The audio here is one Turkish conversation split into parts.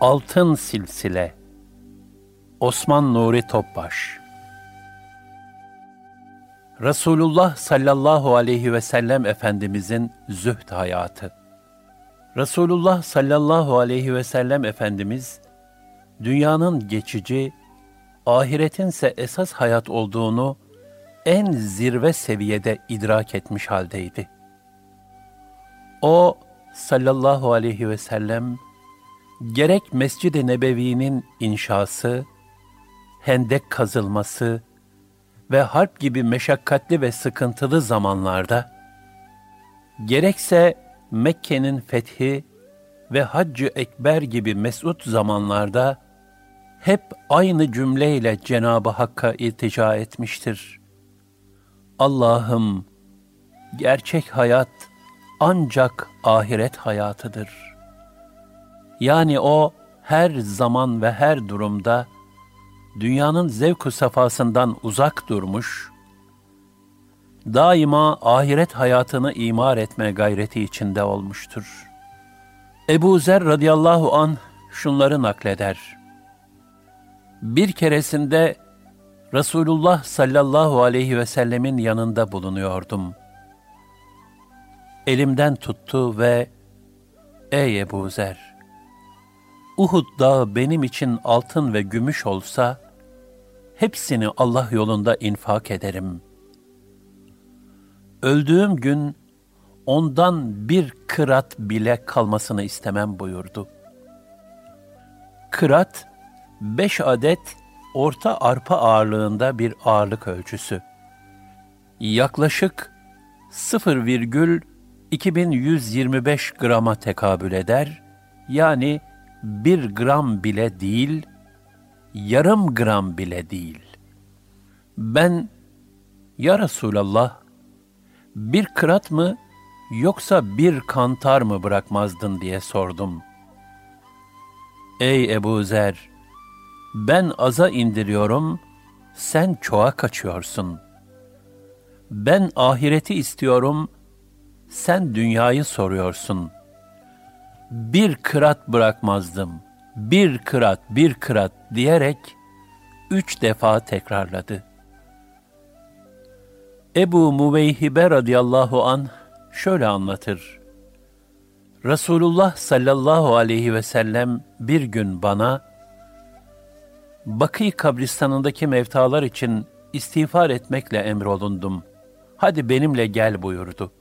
Altın Silsile. Osman Nuri Topbaş. Resulullah sallallahu aleyhi ve sellem Efendimizin zühd hayatı. Resulullah sallallahu aleyhi ve sellem Efendimiz, dünyanın geçici, ahiretinse esas hayat olduğunu en zirve seviyede idrak etmiş haldeydi. O sallallahu aleyhi ve sellem, gerek Mescid-i Nebevi'nin inşası, hendek kazılması ve harp gibi meşakkatli ve sıkıntılı zamanlarda, gerekse Mekke'nin fethi ve Haccı Ekber gibi mesut zamanlarda hep aynı cümleyle Cenab-ı Hakk'a iltica etmiştir. Allah'ım, gerçek hayat ancak ahiret hayatıdır.'' Yani o her zaman ve her durumda dünyanın zevku safasından uzak durmuş, daima ahiret hayatını imar etme gayreti içinde olmuştur. Ebu Zer radıyallahu an şunları nakleder. Bir keresinde Resulullah sallallahu aleyhi ve sellemin yanında bulunuyordum. Elimden tuttu ve Ey Ebu Zer! Uhud dağı benim için altın ve gümüş olsa, hepsini Allah yolunda infak ederim. Öldüğüm gün ondan bir kırat bile kalmasını istemem buyurdu. Kırat, beş adet orta arpa ağırlığında bir ağırlık ölçüsü. Yaklaşık 0,2125 grama tekabül eder, yani bir gram bile değil, yarım gram bile değil. Ben, Ya Resulallah, bir kırat mı yoksa bir kantar mı bırakmazdın diye sordum. Ey Ebu Zer, ben aza indiriyorum, sen çoğa kaçıyorsun. Ben ahireti istiyorum, sen dünyayı soruyorsun.'' Bir kırat bırakmazdım. Bir kırat, bir kırat diyerek üç defa tekrarladı. Ebu Muveyhibe radıyallahu an şöyle anlatır. Resulullah sallallahu aleyhi ve sellem bir gün bana, Bakı kabristanındaki mevtalar için istiğfar etmekle emrolundum. Hadi benimle gel buyurdu.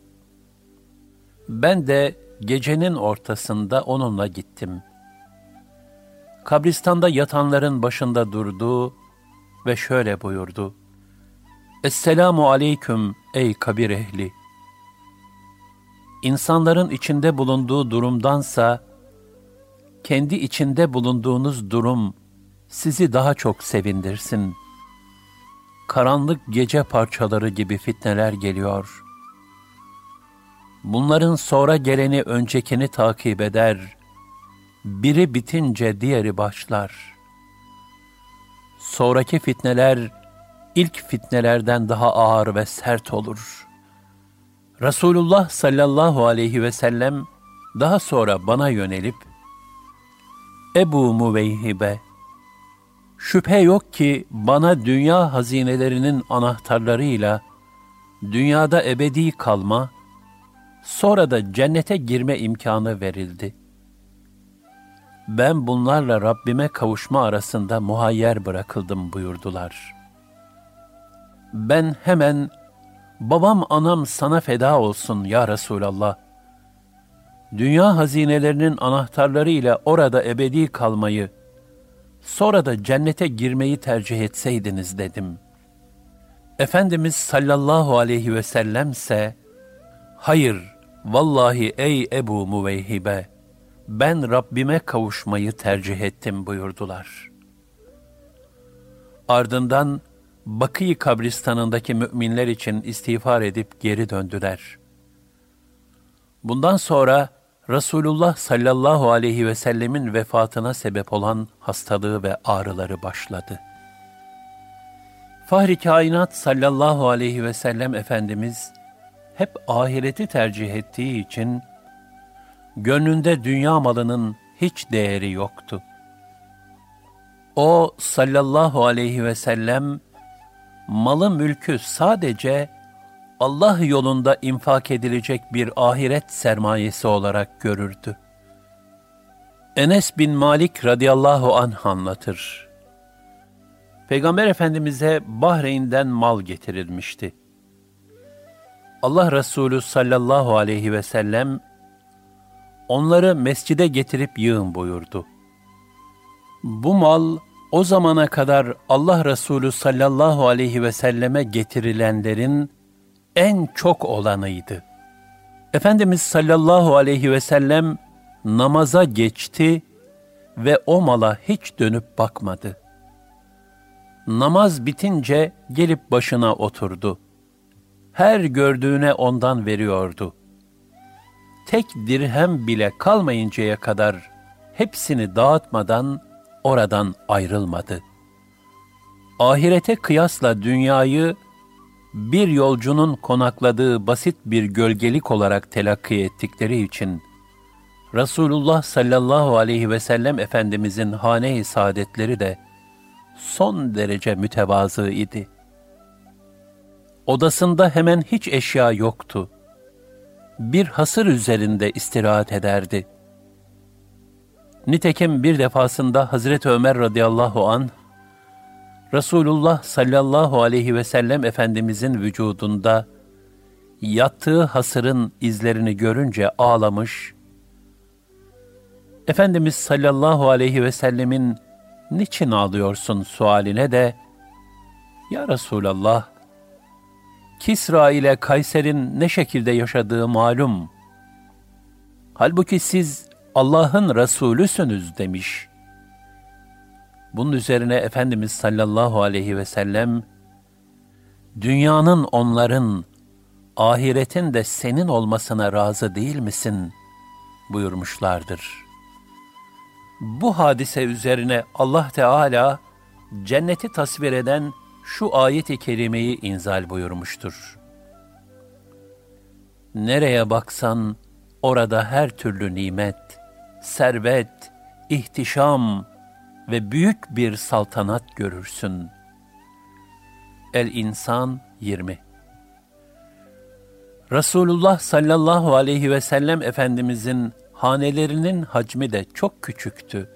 Ben de gecenin ortasında onunla gittim. Kabristanda yatanların başında durdu ve şöyle buyurdu. Esselamu aleyküm ey kabir ehli. İnsanların içinde bulunduğu durumdansa, kendi içinde bulunduğunuz durum sizi daha çok sevindirsin. Karanlık gece parçaları gibi fitneler geliyor.'' Bunların sonra geleni öncekini takip eder. Biri bitince diğeri başlar. Sonraki fitneler ilk fitnelerden daha ağır ve sert olur. Resulullah sallallahu aleyhi ve sellem daha sonra bana yönelip Ebu Muveyhibe Şüphe yok ki bana dünya hazinelerinin anahtarlarıyla dünyada ebedi kalma Sonra da cennete girme imkanı verildi. Ben bunlarla Rabbime kavuşma arasında muhayyer bırakıldım buyurdular. Ben hemen, babam anam sana feda olsun ya Resulallah. Dünya hazinelerinin anahtarları ile orada ebedi kalmayı, sonra da cennete girmeyi tercih etseydiniz dedim. Efendimiz sallallahu aleyhi ve sellemse, hayır, Vallahi ey Ebu Muveyhibe, ben Rabbime kavuşmayı tercih ettim buyurdular. Ardından Bakı kabristanındaki müminler için istiğfar edip geri döndüler. Bundan sonra Resulullah sallallahu aleyhi ve sellemin vefatına sebep olan hastalığı ve ağrıları başladı. Fahri kainat sallallahu aleyhi ve sellem Efendimiz, hep ahireti tercih ettiği için gönlünde dünya malının hiç değeri yoktu. O sallallahu aleyhi ve sellem malı mülkü sadece Allah yolunda infak edilecek bir ahiret sermayesi olarak görürdü. Enes bin Malik radıyallahu anh anlatır. Peygamber Efendimiz'e Bahreyn'den mal getirilmişti. Allah Resulü sallallahu aleyhi ve sellem onları mescide getirip yığın buyurdu. Bu mal o zamana kadar Allah Resulü sallallahu aleyhi ve selleme getirilenlerin en çok olanıydı. Efendimiz sallallahu aleyhi ve sellem namaza geçti ve o mala hiç dönüp bakmadı. Namaz bitince gelip başına oturdu. Her gördüğüne ondan veriyordu. Tek dirhem bile kalmayıncaya kadar hepsini dağıtmadan oradan ayrılmadı. Ahirete kıyasla dünyayı bir yolcunun konakladığı basit bir gölgelik olarak telakki ettikleri için Resulullah sallallahu aleyhi ve sellem Efendimizin hane-i saadetleri de son derece mütevazı idi. Odasında hemen hiç eşya yoktu. Bir hasır üzerinde istirahat ederdi. Nitekim bir defasında Hazreti Ömer radıyallahu an Resulullah sallallahu aleyhi ve sellem Efendimizin vücudunda yattığı hasırın izlerini görünce ağlamış, Efendimiz sallallahu aleyhi ve sellemin niçin ağlıyorsun sualine de, Ya Resulallah, Kisra ile Kayser'in ne şekilde yaşadığı malum. Halbuki siz Allah'ın Resulüsünüz demiş. Bunun üzerine Efendimiz sallallahu aleyhi ve sellem, dünyanın onların, ahiretin de senin olmasına razı değil misin? buyurmuşlardır. Bu hadise üzerine Allah Teala, cenneti tasvir eden şu ayet-i kerimeyi inzal buyurmuştur. Nereye baksan orada her türlü nimet, servet, ihtişam ve büyük bir saltanat görürsün. El-İnsan 20 Resulullah sallallahu aleyhi ve sellem Efendimizin hanelerinin hacmi de çok küçüktü.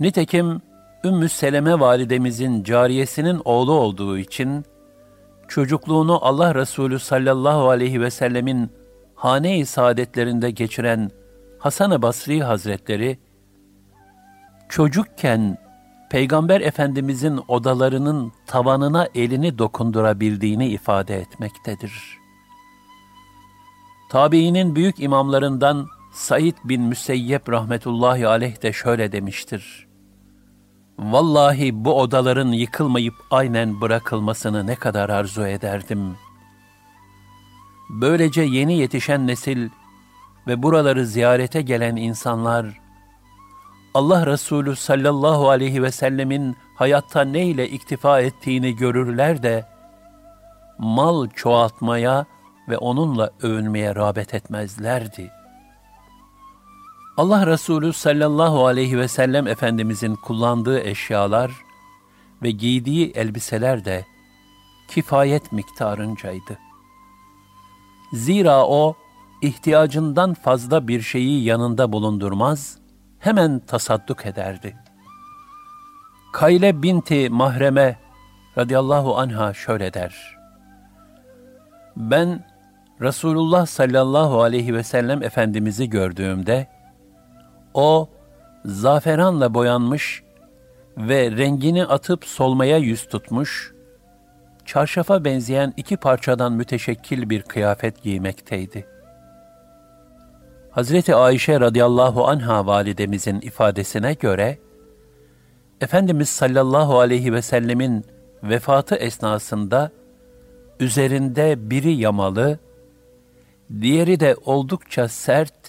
Nitekim Ümmü Seleme validemizin cariyesinin oğlu olduğu için çocukluğunu Allah Resulü sallallahu aleyhi ve sellemin hane-i saadetlerinde geçiren Hasan-ı Basri Hazretleri, çocukken Peygamber Efendimizin odalarının tavanına elini dokundurabildiğini ifade etmektedir. Tabiinin büyük imamlarından Said bin Müseyyep rahmetullahi aleyh de şöyle demiştir. Vallahi bu odaların yıkılmayıp aynen bırakılmasını ne kadar arzu ederdim. Böylece yeni yetişen nesil ve buraları ziyarete gelen insanlar, Allah Resulü sallallahu aleyhi ve sellemin hayatta ne ile iktifa ettiğini görürler de, mal çoğaltmaya ve onunla övünmeye rağbet etmezlerdi.'' Allah Resulü sallallahu aleyhi ve sellem Efendimizin kullandığı eşyalar ve giydiği elbiseler de kifayet miktarıncaydı. Zira o, ihtiyacından fazla bir şeyi yanında bulundurmaz, hemen tasadduk ederdi. Kayle binti Mahreme radıyallahu anha şöyle der. Ben Resulullah sallallahu aleyhi ve sellem Efendimiz'i gördüğümde, o, zaferanla boyanmış ve rengini atıp solmaya yüz tutmuş, çarşafa benzeyen iki parçadan müteşekkil bir kıyafet giymekteydi. Hazreti Ayşe radıyallahu anha validemizin ifadesine göre, Efendimiz sallallahu aleyhi ve sellemin vefatı esnasında üzerinde biri yamalı, diğeri de oldukça sert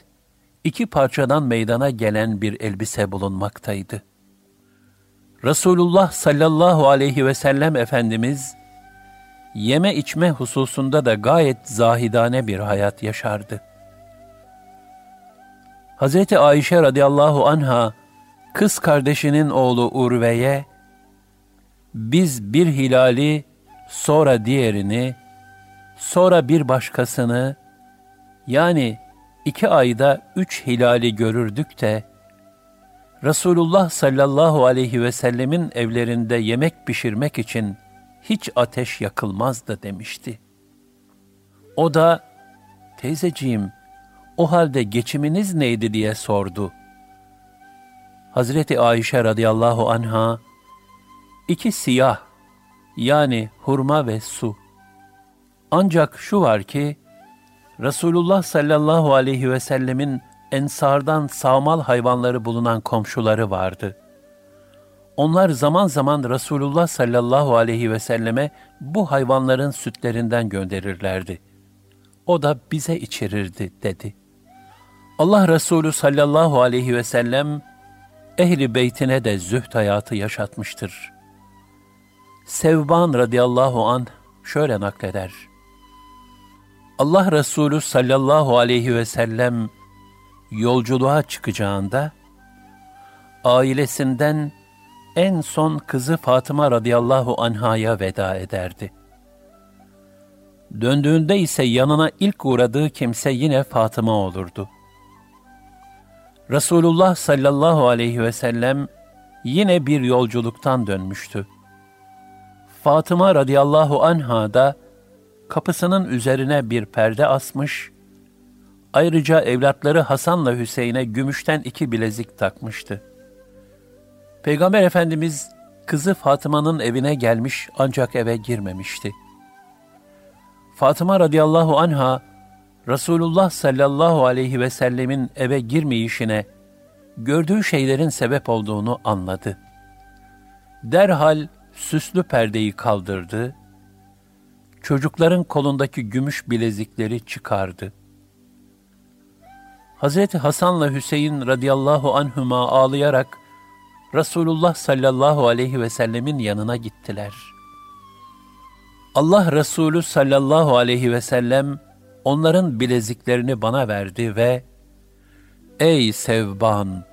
iki parçadan meydana gelen bir elbise bulunmaktaydı. Resulullah sallallahu aleyhi ve sellem Efendimiz, yeme içme hususunda da gayet zahidane bir hayat yaşardı. Hz. Ayşe radıyallahu anha, kız kardeşinin oğlu Urve'ye, biz bir hilali, sonra diğerini, sonra bir başkasını, yani iki ayda üç hilali görürdük de, Resulullah sallallahu aleyhi ve sellemin evlerinde yemek pişirmek için hiç ateş yakılmazdı demişti. O da, teyzeciğim, o halde geçiminiz neydi diye sordu. Hazreti Ayşe radıyallahu anha, iki siyah, yani hurma ve su. Ancak şu var ki, Resulullah sallallahu aleyhi ve sellemin ensardan sağmal hayvanları bulunan komşuları vardı. Onlar zaman zaman Resulullah sallallahu aleyhi ve selleme bu hayvanların sütlerinden gönderirlerdi. O da bize içirirdi dedi. Allah Resulü sallallahu aleyhi ve sellem ehli beytine de zühd hayatı yaşatmıştır. Sevban radıyallahu an şöyle nakleder. Allah Resulü sallallahu aleyhi ve sellem yolculuğa çıkacağında ailesinden en son kızı Fatıma radıyallahu anhaya veda ederdi. Döndüğünde ise yanına ilk uğradığı kimse yine Fatıma olurdu. Resulullah sallallahu aleyhi ve sellem yine bir yolculuktan dönmüştü. Fatıma radıyallahu anha da kapısının üzerine bir perde asmış, ayrıca evlatları Hasan'la Hüseyin'e gümüşten iki bilezik takmıştı. Peygamber Efendimiz kızı Fatıma'nın evine gelmiş ancak eve girmemişti. Fatıma radıyallahu anha, Resulullah sallallahu aleyhi ve sellemin eve girmeyişine, gördüğü şeylerin sebep olduğunu anladı. Derhal süslü perdeyi kaldırdı, çocukların kolundaki gümüş bilezikleri çıkardı. Hazreti Hasan'la Hüseyin radıyallahu anhüma ağlayarak Resulullah sallallahu aleyhi ve sellemin yanına gittiler. Allah Resulü sallallahu aleyhi ve sellem onların bileziklerini bana verdi ve Ey Sevban!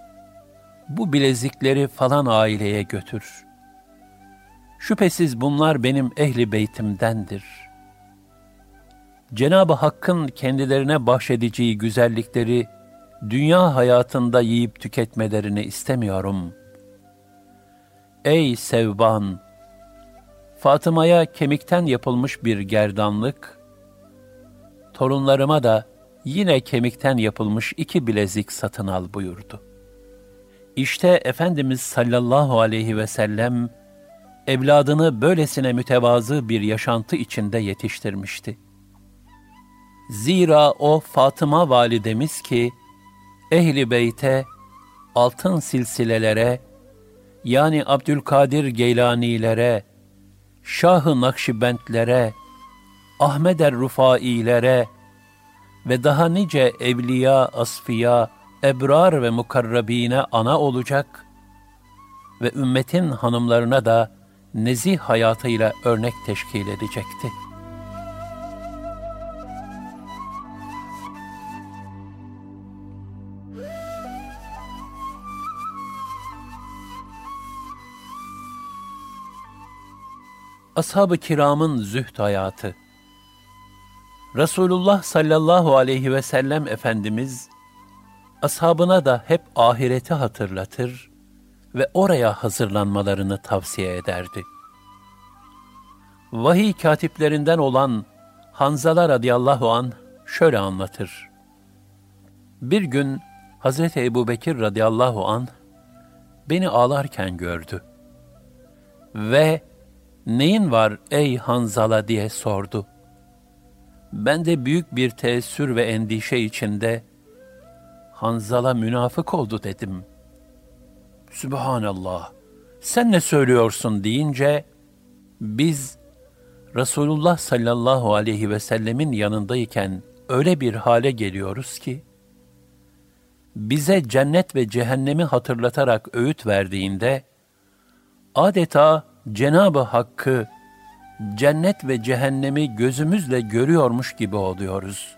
Bu bilezikleri falan aileye götür. Şüphesiz bunlar benim ehli beytimdendir. Cenab-ı Hakk'ın kendilerine bahşedeceği güzellikleri dünya hayatında yiyip tüketmelerini istemiyorum. Ey Sevban! Fatıma'ya kemikten yapılmış bir gerdanlık, torunlarıma da yine kemikten yapılmış iki bilezik satın al buyurdu. İşte Efendimiz sallallahu aleyhi ve sellem, evladını böylesine mütevazı bir yaşantı içinde yetiştirmişti. Zira o Fatıma validemiz ki, ehli beyte, altın silsilelere, yani Abdülkadir Geylanilere, Şah-ı Nakşibentlere, Ahmeder Rufailere ve daha nice evliya, asfiya, ebrar ve mukarrabine ana olacak ve ümmetin hanımlarına da nezih hayatıyla örnek teşkil edecekti. Ashab-ı kiramın zühd hayatı. Resulullah sallallahu aleyhi ve sellem Efendimiz, ashabına da hep ahireti hatırlatır ve oraya hazırlanmalarını tavsiye ederdi. Vahiy katiplerinden olan Hanzala radıyallahu an şöyle anlatır. Bir gün Hazreti Ebu Bekir radıyallahu an beni ağlarken gördü ve neyin var ey Hanzala diye sordu. Ben de büyük bir teessür ve endişe içinde, Hanzala münafık oldu dedim. Sübhanallah, sen ne söylüyorsun deyince, biz Resulullah sallallahu aleyhi ve sellemin yanındayken öyle bir hale geliyoruz ki, bize cennet ve cehennemi hatırlatarak öğüt verdiğinde, adeta Cenab-ı Hakk'ı, cennet ve cehennemi gözümüzle görüyormuş gibi oluyoruz.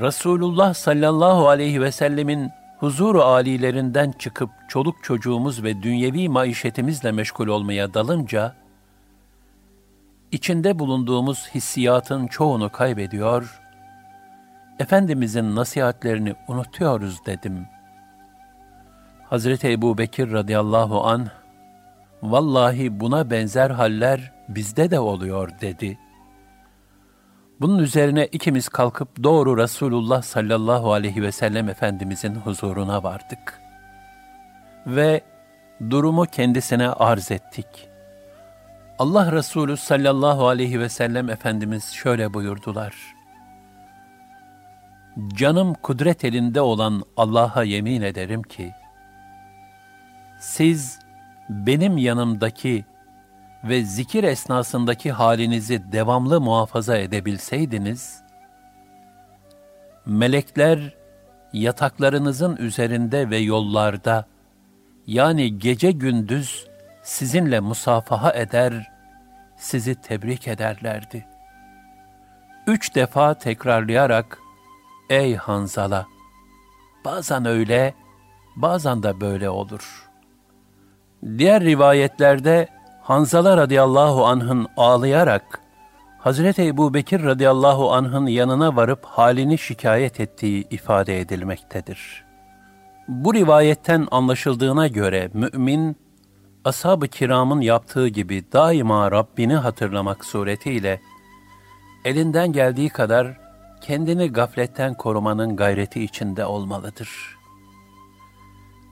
Resulullah sallallahu aleyhi ve sellemin huzuru alilerinden çıkıp çoluk çocuğumuz ve dünyevi maişetimizle meşgul olmaya dalınca, içinde bulunduğumuz hissiyatın çoğunu kaybediyor, Efendimizin nasihatlerini unutuyoruz dedim. Hazreti Ebu Bekir radıyallahu an, vallahi buna benzer haller bizde de oluyor dedi. Bunun üzerine ikimiz kalkıp doğru Resulullah sallallahu aleyhi ve sellem Efendimizin huzuruna vardık. Ve durumu kendisine arz ettik.'' Allah Resulü sallallahu aleyhi ve sellem Efendimiz şöyle buyurdular. Canım kudret elinde olan Allah'a yemin ederim ki, siz benim yanımdaki ve zikir esnasındaki halinizi devamlı muhafaza edebilseydiniz, melekler yataklarınızın üzerinde ve yollarda, yani gece gündüz sizinle musafaha eder, sizi tebrik ederlerdi. Üç defa tekrarlayarak, Ey Hanzala! Bazen öyle, bazen de böyle olur. Diğer rivayetlerde Hanzala radıyallahu anh'ın ağlayarak, Hazreti Ebu Bekir radıyallahu anh'ın yanına varıp halini şikayet ettiği ifade edilmektedir. Bu rivayetten anlaşıldığına göre mümin, ashab-ı kiramın yaptığı gibi daima Rabbini hatırlamak suretiyle elinden geldiği kadar kendini gafletten korumanın gayreti içinde olmalıdır.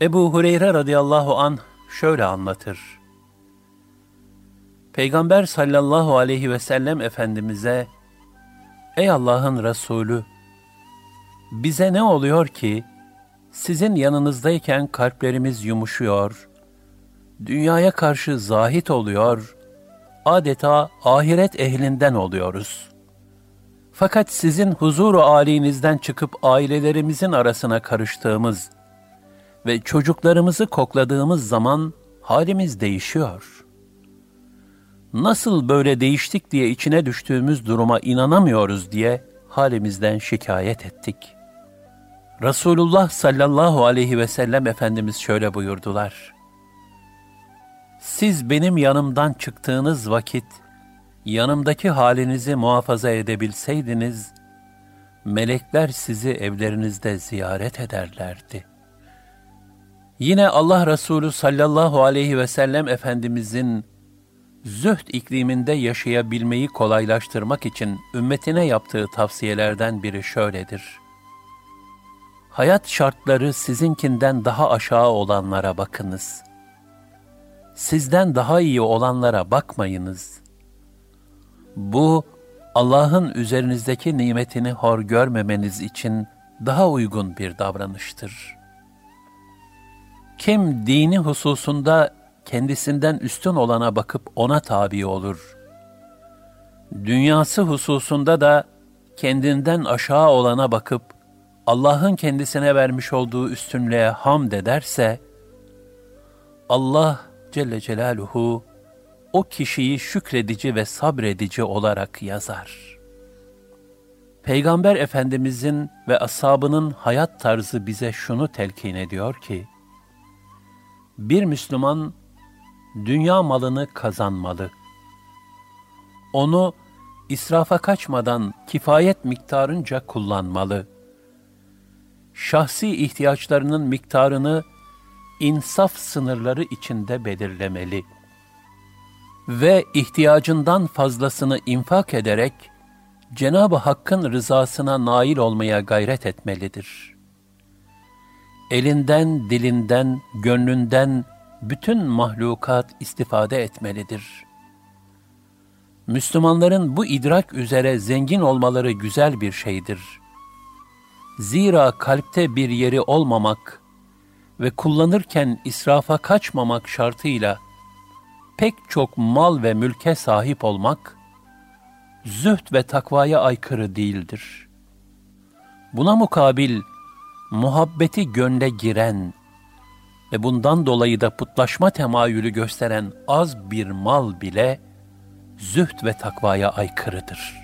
Ebu Hureyre radıyallahu an şöyle anlatır. Peygamber sallallahu aleyhi ve sellem Efendimiz'e, Ey Allah'ın Resulü, bize ne oluyor ki, sizin yanınızdayken kalplerimiz yumuşuyor, dünyaya karşı zahit oluyor, adeta ahiret ehlinden oluyoruz. Fakat sizin huzuru âlinizden çıkıp ailelerimizin arasına karıştığımız ve çocuklarımızı kokladığımız zaman halimiz değişiyor. Nasıl böyle değiştik diye içine düştüğümüz duruma inanamıyoruz diye halimizden şikayet ettik. Resulullah sallallahu aleyhi ve sellem Efendimiz şöyle buyurdular siz benim yanımdan çıktığınız vakit yanımdaki halinizi muhafaza edebilseydiniz, melekler sizi evlerinizde ziyaret ederlerdi. Yine Allah Resulü sallallahu aleyhi ve sellem Efendimizin zühd ikliminde yaşayabilmeyi kolaylaştırmak için ümmetine yaptığı tavsiyelerden biri şöyledir. Hayat şartları sizinkinden daha aşağı olanlara bakınız.'' sizden daha iyi olanlara bakmayınız. Bu, Allah'ın üzerinizdeki nimetini hor görmemeniz için daha uygun bir davranıştır. Kim dini hususunda kendisinden üstün olana bakıp ona tabi olur. Dünyası hususunda da kendinden aşağı olana bakıp Allah'ın kendisine vermiş olduğu üstünlüğe hamd ederse, Allah Celle Celaluhu o kişiyi şükredici ve sabredici olarak yazar. Peygamber Efendimizin ve ashabının hayat tarzı bize şunu telkin ediyor ki, bir Müslüman dünya malını kazanmalı. Onu israfa kaçmadan kifayet miktarınca kullanmalı. Şahsi ihtiyaçlarının miktarını insaf sınırları içinde belirlemeli ve ihtiyacından fazlasını infak ederek Cenab-ı Hakk'ın rızasına nail olmaya gayret etmelidir. Elinden, dilinden, gönlünden bütün mahlukat istifade etmelidir. Müslümanların bu idrak üzere zengin olmaları güzel bir şeydir. Zira kalpte bir yeri olmamak, ve kullanırken israfa kaçmamak şartıyla pek çok mal ve mülke sahip olmak, zühd ve takvaya aykırı değildir. Buna mukabil, muhabbeti gönle giren ve bundan dolayı da putlaşma temayülü gösteren az bir mal bile, zühd ve takvaya aykırıdır.''